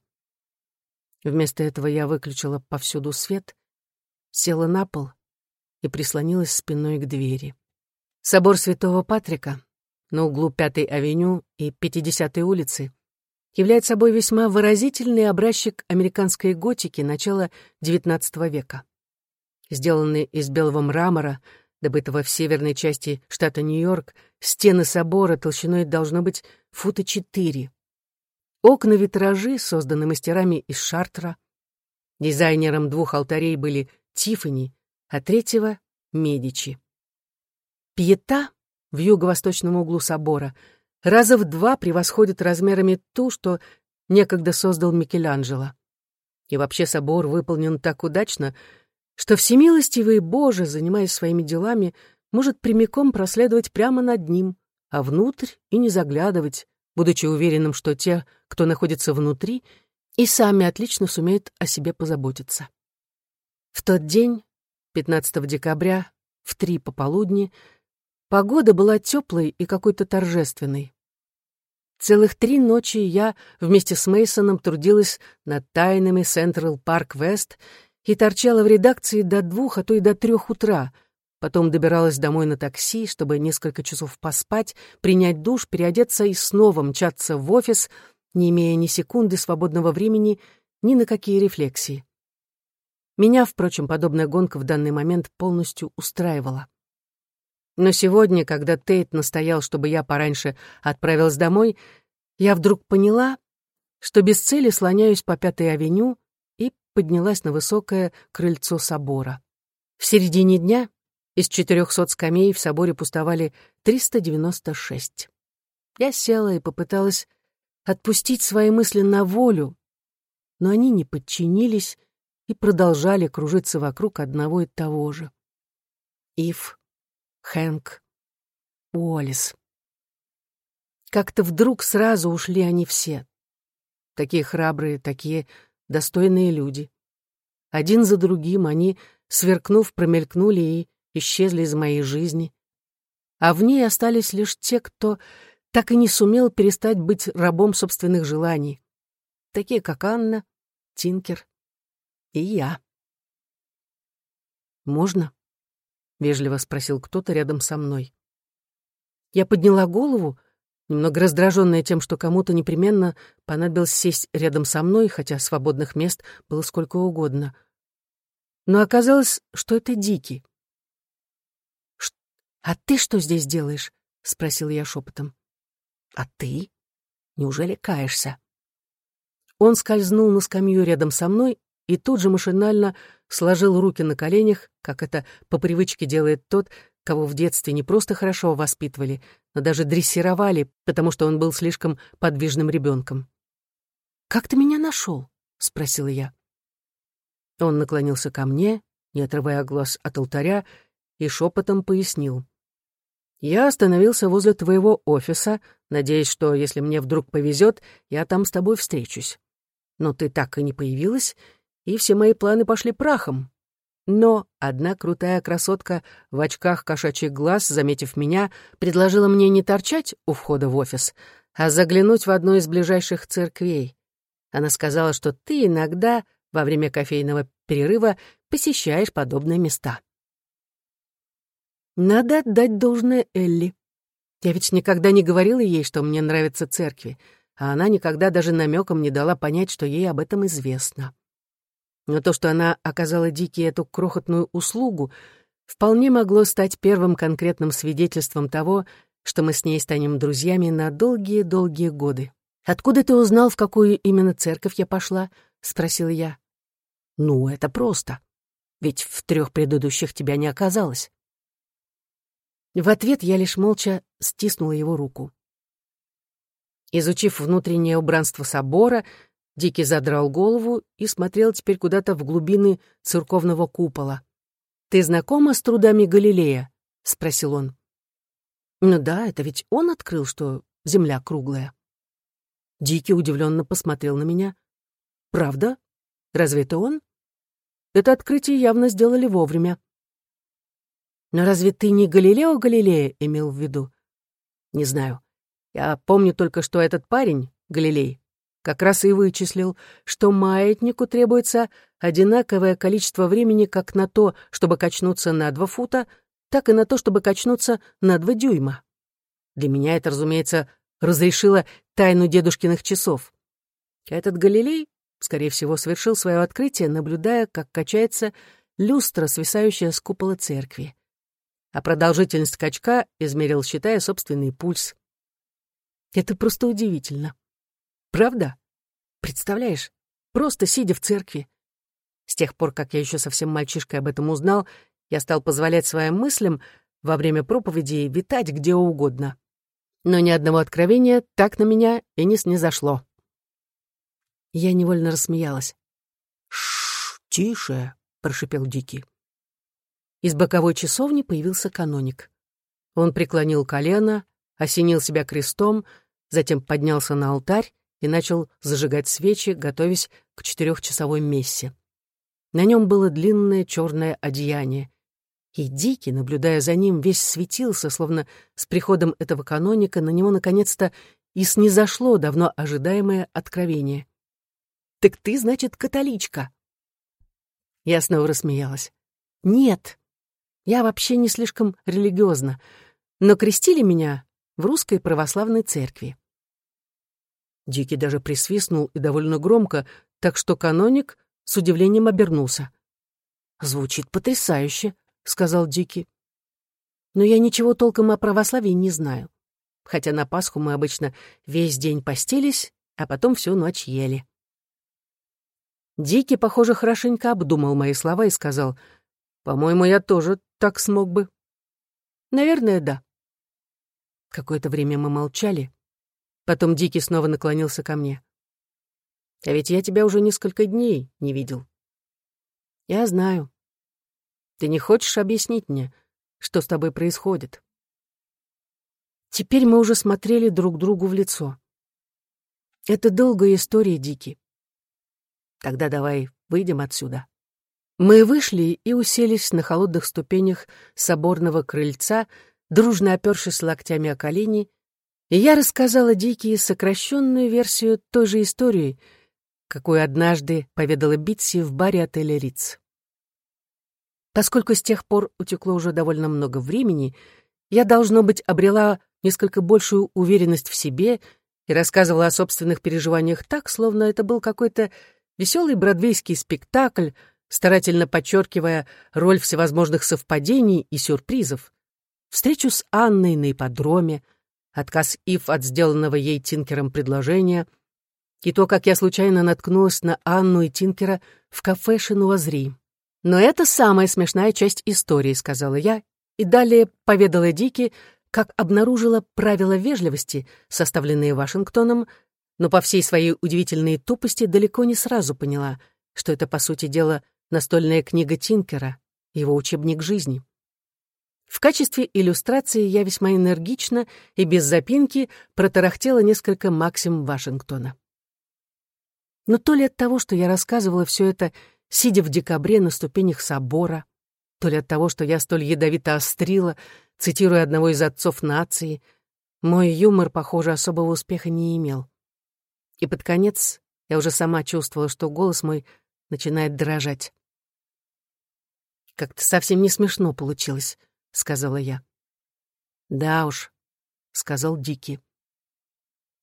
Вместо этого я выключила повсюду свет, села на пол и прислонилась спиной к двери. Собор Святого Патрика на углу Пятой авеню и 50-й улицы является собой весьма выразительный образчик американской готики начала XIX века. Сделанный из белого мрамора, добытого в северной части штата Нью-Йорк, стены собора толщиной должно быть фута четыре. Окна-витражи созданы мастерами из Шартра. Дизайнером двух алтарей были Тиффани, а третьего — Медичи. Пьета в юго-восточном углу собора раза в два превосходит размерами ту, что некогда создал Микеланджело. И вообще собор выполнен так удачно, что всемилостивый Боже, занимаясь своими делами, может прямиком проследовать прямо над ним, а внутрь и не заглядывать, будучи уверенным, что те, кто находится внутри, и сами отлично сумеют о себе позаботиться. В тот день, 15 декабря, в три пополудни, Погода была теплой и какой-то торжественной. Целых три ночи я вместе с Мейсоном трудилась над тайнами Central Park West и торчала в редакции до двух, а то и до трех утра, потом добиралась домой на такси, чтобы несколько часов поспать, принять душ, переодеться и снова мчаться в офис, не имея ни секунды свободного времени ни на какие рефлексии. Меня, впрочем, подобная гонка в данный момент полностью устраивала. Но сегодня, когда Тейт настоял, чтобы я пораньше отправилась домой, я вдруг поняла, что без цели слоняюсь по Пятой авеню поднялась на высокое крыльцо собора. В середине дня из 400 скамей в соборе пустовали 396. Я села и попыталась отпустить свои мысли на волю, но они не подчинились и продолжали кружиться вокруг одного и того же. Ив, Хэнк, Уоллес. Как-то вдруг сразу ушли они все. Такие храбрые, такие достойные люди. Один за другим они, сверкнув, промелькнули и исчезли из моей жизни. А в ней остались лишь те, кто так и не сумел перестать быть рабом собственных желаний. Такие, как Анна, Тинкер и я. «Можно?» — вежливо спросил кто-то рядом со мной. Я подняла голову, немного раздраженная тем, что кому-то непременно понадобилось сесть рядом со мной, хотя свободных мест было сколько угодно. Но оказалось, что это Дики. «А ты что здесь делаешь?» — спросил я шепотом. «А ты? Неужели каешься?» Он скользнул на скамью рядом со мной и тут же машинально сложил руки на коленях, как это по привычке делает тот, кого в детстве не просто хорошо воспитывали, но даже дрессировали, потому что он был слишком подвижным ребенком. «Как ты меня нашел?» — спросила я. Он наклонился ко мне, не отрывая глаз от алтаря, и шепотом пояснил. «Я остановился возле твоего офиса, надеясь, что, если мне вдруг повезет, я там с тобой встречусь но ты так и не появилась, и все мои планы пошли прахом. Но одна крутая красотка в очках кошачьих глаз, заметив меня, предложила мне не торчать у входа в офис, а заглянуть в одну из ближайших церквей. Она сказала, что ты иногда во время кофейного перерыва посещаешь подобные места. Надо отдать должное Элли. Я ведь никогда не говорила ей, что мне нравятся церкви — а она никогда даже намеком не дала понять, что ей об этом известно. Но то, что она оказала Дике эту крохотную услугу, вполне могло стать первым конкретным свидетельством того, что мы с ней станем друзьями на долгие-долгие годы. «Откуда ты узнал, в какую именно церковь я пошла?» — спросил я. «Ну, это просто. Ведь в трех предыдущих тебя не оказалось». В ответ я лишь молча стиснула его руку. Изучив внутреннее убранство собора, Дикий задрал голову и смотрел теперь куда-то в глубины церковного купола. «Ты знакома с трудами Галилея?» — спросил он. «Ну да, это ведь он открыл, что земля круглая». Дикий удивленно посмотрел на меня. «Правда? Разве это он?» Это открытие явно сделали вовремя. «Но разве ты не Галилео Галилея имел в виду?» «Не знаю. Я помню только, что этот парень, Галилей, как раз и вычислил, что маятнику требуется одинаковое количество времени как на то, чтобы качнуться на два фута, так и на то, чтобы качнуться на два дюйма. Для меня это, разумеется, разрешило тайну дедушкиных часов. Этот Галилей, скорее всего, совершил свое открытие, наблюдая, как качается люстра, свисающая с купола церкви. А продолжительность качка измерил, считая собственный пульс. Это просто удивительно. Правда? Представляешь, просто сидя в церкви. С тех пор, как я еще совсем мальчишкой об этом узнал, я стал позволять своим мыслям во время проповеди витать где угодно. Но ни одного откровения так на меня и не снизошло. Я невольно рассмеялась. «Шш, тише!» — прошипел Дикий. Из боковой часовни появился каноник. Он преклонил колено, осенил себя крестом, затем поднялся на алтарь и начал зажигать свечи, готовясь к четырехчасовой мессе. На нем было длинное черное одеяние. И Дикий, наблюдая за ним, весь светился, словно с приходом этого каноника на него наконец-то и снизошло давно ожидаемое откровение. «Так ты, значит, католичка?» Я снова рассмеялась. «Нет, Я вообще не слишком религиозна, но крестили меня в русской православной церкви. Дикий даже присвистнул и довольно громко, так что каноник с удивлением обернулся. «Звучит потрясающе», — сказал Дикий. «Но я ничего толком о православии не знаю, хотя на Пасху мы обычно весь день постились, а потом всю ночь ели». Дикий, похоже, хорошенько обдумал мои слова и сказал, «По-моему, я тоже так смог бы». «Наверное, да». Какое-то время мы молчали. Потом Дикий снова наклонился ко мне. «А ведь я тебя уже несколько дней не видел». «Я знаю. Ты не хочешь объяснить мне, что с тобой происходит?» Теперь мы уже смотрели друг другу в лицо. Это долгая история, Дикий. Тогда давай выйдем отсюда. Мы вышли и уселись на холодных ступенях соборного крыльца, дружно опершись локтями о колени, и я рассказала Дикие сокращенную версию той же истории, какую однажды поведала Битси в баре отеля Риц. Поскольку с тех пор утекло уже довольно много времени, я, должно быть, обрела несколько большую уверенность в себе и рассказывала о собственных переживаниях так, словно это был какой-то Веселый бродвейский спектакль, старательно подчеркивая роль всевозможных совпадений и сюрпризов. Встречу с Анной на ипподроме, отказ Ив от сделанного ей Тинкером предложения и то, как я случайно наткнулась на Анну и Тинкера в кафе Шинуазри. «Но это самая смешная часть истории», — сказала я, и далее поведала Дики, как обнаружила правила вежливости, составленные Вашингтоном, но по всей своей удивительной тупости далеко не сразу поняла, что это, по сути дела, настольная книга Тинкера, его учебник жизни. В качестве иллюстрации я весьма энергично и без запинки протарахтела несколько максим Вашингтона. Но то ли от того, что я рассказывала все это, сидя в декабре на ступенях собора, то ли от того, что я столь ядовито острила, цитируя одного из отцов нации, мой юмор, похоже, особого успеха не имел. И под конец я уже сама чувствовала, что голос мой начинает дрожать. «Как-то совсем не смешно получилось», — сказала я. «Да уж», — сказал Дики.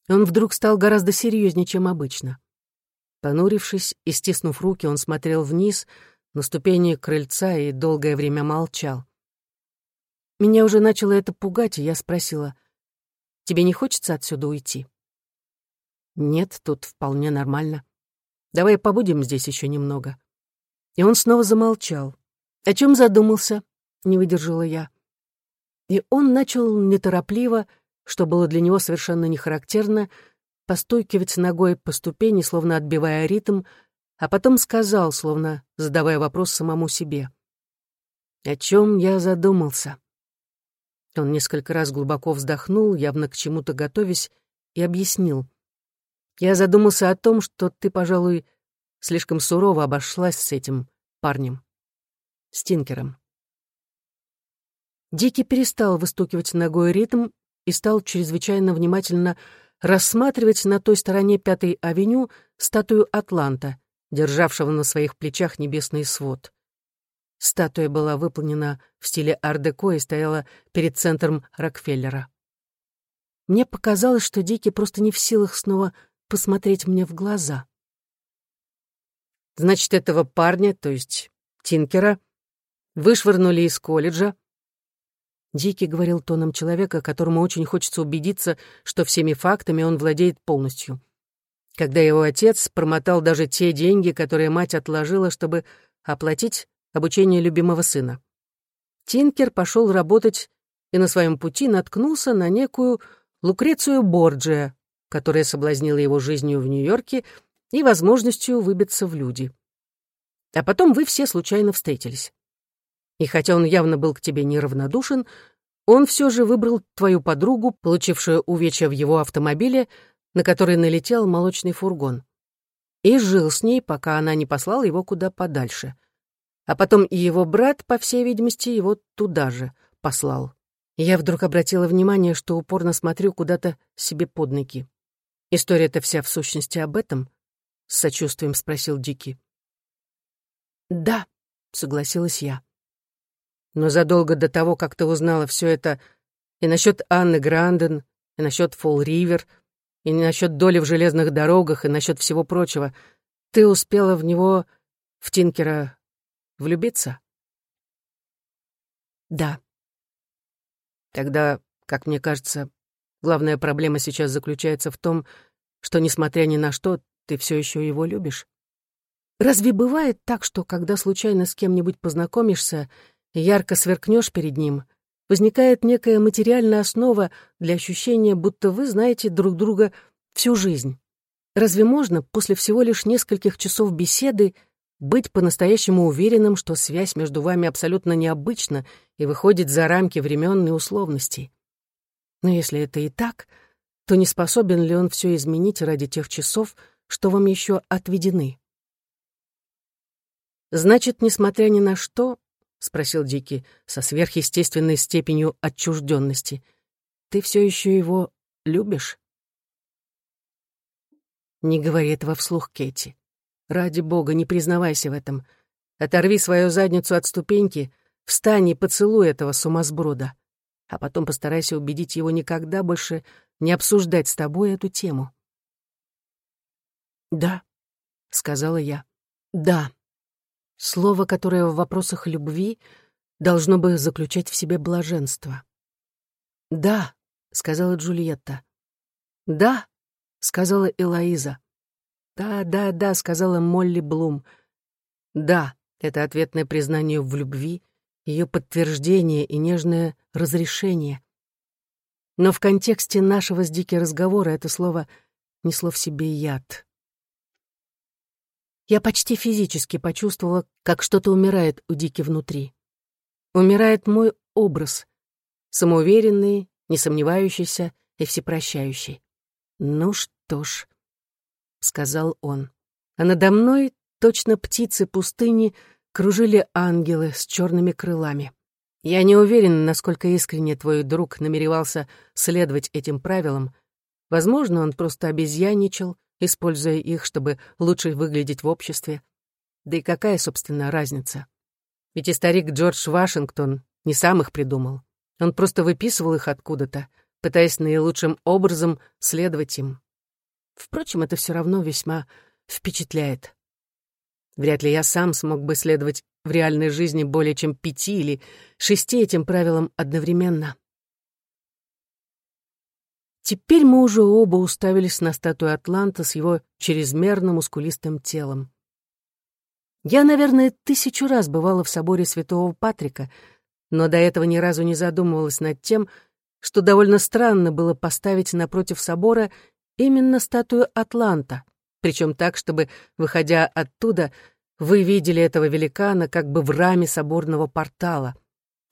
Он вдруг стал гораздо серьезнее, чем обычно. Понурившись и стиснув руки, он смотрел вниз на ступени крыльца и долгое время молчал. Меня уже начало это пугать, и я спросила, «Тебе не хочется отсюда уйти?» «Нет, тут вполне нормально. Давай побудем здесь еще немного». И он снова замолчал. «О чем задумался?» — не выдержала я. И он начал неторопливо, что было для него совершенно не характерно, постойкивать ногой по ступени, словно отбивая ритм, а потом сказал, словно задавая вопрос самому себе. «О чем я задумался?» Он несколько раз глубоко вздохнул, явно к чему-то готовясь, и объяснил. Я задумался о том, что ты, пожалуй, слишком сурово обошлась с этим парнем. Стинкером. Дикий перестал выстукивать ногой ритм и стал чрезвычайно внимательно рассматривать на той стороне Пятой авеню статую Атланта, державшего на своих плечах небесный свод. Статуя была выполнена в стиле ар-деко и стояла перед центром Рокфеллера. Мне показалось, что Дикий просто не в силах снова посмотреть мне в глаза. Значит, этого парня, то есть Тинкера, вышвырнули из колледжа. Дикий говорил тоном человека, которому очень хочется убедиться, что всеми фактами он владеет полностью. Когда его отец промотал даже те деньги, которые мать отложила, чтобы оплатить обучение любимого сына. Тинкер пошел работать и на своем пути наткнулся на некую Лукрецию Борджия, которая соблазнила его жизнью в Нью-Йорке и возможностью выбиться в люди. А потом вы все случайно встретились. И хотя он явно был к тебе неравнодушен, он все же выбрал твою подругу, получившую увечья в его автомобиле, на который налетел молочный фургон. И жил с ней, пока она не послала его куда подальше. А потом и его брат, по всей видимости, его туда же послал. Я вдруг обратила внимание, что упорно смотрю куда-то себе под ноги. История-то вся в сущности об этом? С сочувствием спросил Дики. Да, согласилась я. Но задолго до того, как ты узнала все это и насчет Анны Гранден, и насчет Фолл Ривер, и насчет доли в железных дорогах, и насчет всего прочего, ты успела в него, в Тинкера, влюбиться? Да. Тогда, как мне кажется, главная проблема сейчас заключается в том, что, несмотря ни на что, ты все еще его любишь. Разве бывает так, что когда случайно с кем-нибудь познакомишься ярко сверкнешь перед ним, возникает некая материальная основа для ощущения, будто вы знаете друг друга всю жизнь? Разве можно после всего лишь нескольких часов беседы быть по-настоящему уверенным, что связь между вами абсолютно необычна и выходит за рамки времен и условностей? Но если это и так, то не способен ли он все изменить ради тех часов, что вам еще отведены? «Значит, несмотря ни на что, — спросил Дикий со сверхъестественной степенью отчужденности, — ты все еще его любишь?» «Не говори этого вслух, Кэти. Ради бога, не признавайся в этом. Оторви свою задницу от ступеньки, встань и поцелуй этого сумасброда, а потом постарайся убедить его никогда больше не обсуждать с тобой эту тему». «Да», — сказала я, — «да». Слово, которое в вопросах любви должно бы заключать в себе блаженство. «Да», — сказала Джульетта. «Да», — сказала Элоиза. «Да, да, да», — сказала Молли Блум. «Да», — это ответное признание в любви, ее подтверждение и нежное разрешение. Но в контексте нашего с Дики разговора это слово несло в себе яд. Я почти физически почувствовала, как что-то умирает у Дики внутри. Умирает мой образ, самоуверенный, не сомневающийся и всепрощающий. «Ну что ж», — сказал он, а надо мной, точно птицы пустыни, кружили ангелы с черными крылами. Я не уверен, насколько искренне твой друг намеревался следовать этим правилам. Возможно, он просто обезьяничал, используя их, чтобы лучше выглядеть в обществе. Да и какая, собственно, разница? Ведь и старик Джордж Вашингтон не сам их придумал. Он просто выписывал их откуда-то, пытаясь наилучшим образом следовать им. Впрочем, это все равно весьма впечатляет. Вряд ли я сам смог бы следовать в реальной жизни более чем пяти или шести этим правилам одновременно. Теперь мы уже оба уставились на статую Атланта с его чрезмерно мускулистым телом. Я, наверное, тысячу раз бывала в соборе Святого Патрика, но до этого ни разу не задумывалась над тем, что довольно странно было поставить напротив собора именно статую Атланта, причем так, чтобы, выходя оттуда, вы видели этого великана как бы в раме соборного портала.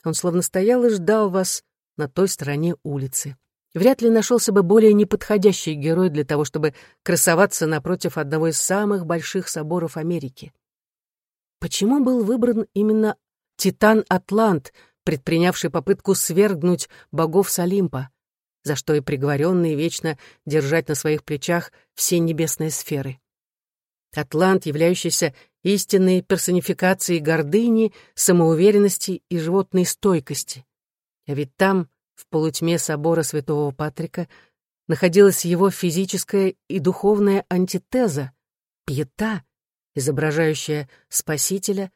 Он словно стоял и ждал вас на той стороне улицы. Вряд ли нашелся бы более неподходящий герой для того, чтобы красоваться напротив одного из самых больших соборов Америки. Почему был выбран именно Титан Атлант, предпринявший попытку свергнуть богов с Олимпа, за что и приговоренный вечно держать на своих плечах все небесные сферы? Атлант, являющийся истинной персонификацией гордыни, самоуверенности и животной стойкости. А ведь там в полутьме собора святого Патрика находилась его физическая и духовная антитеза — пьета, изображающая Спасителя,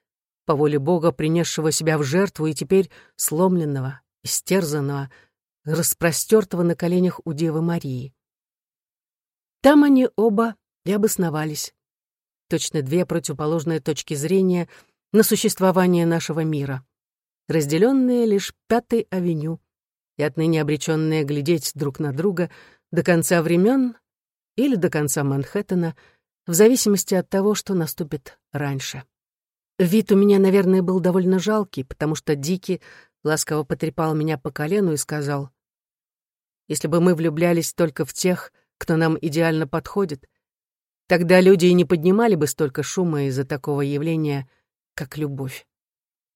по воле Бога, принесшего себя в жертву и теперь сломленного, истерзанного, распростертого на коленях у Девы Марии. Там они оба и обосновались. Точно две противоположные точки зрения на существование нашего мира, разделенные лишь Пятой авеню, и отныне обреченные глядеть друг на друга до конца времен или до конца Манхэттена, в зависимости от того, что наступит раньше. Вид у меня, наверное, был довольно жалкий, потому что Дики ласково потрепал меня по колену и сказал, «Если бы мы влюблялись только в тех, кто нам идеально подходит, тогда люди и не поднимали бы столько шума из-за такого явления, как любовь».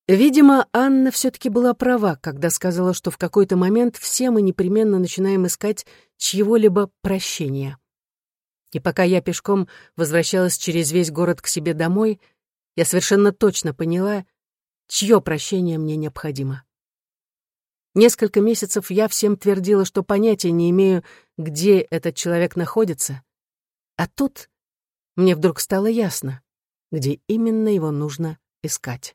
Видимо, Анна все-таки была права, когда сказала, что в какой-то момент все мы непременно начинаем искать чьего-либо прощения. И пока я пешком возвращалась через весь город к себе домой, я совершенно точно поняла, чье прощение мне необходимо. Несколько месяцев я всем твердила, что понятия не имею, где этот человек находится. А тут мне вдруг стало ясно, где именно его нужно искать.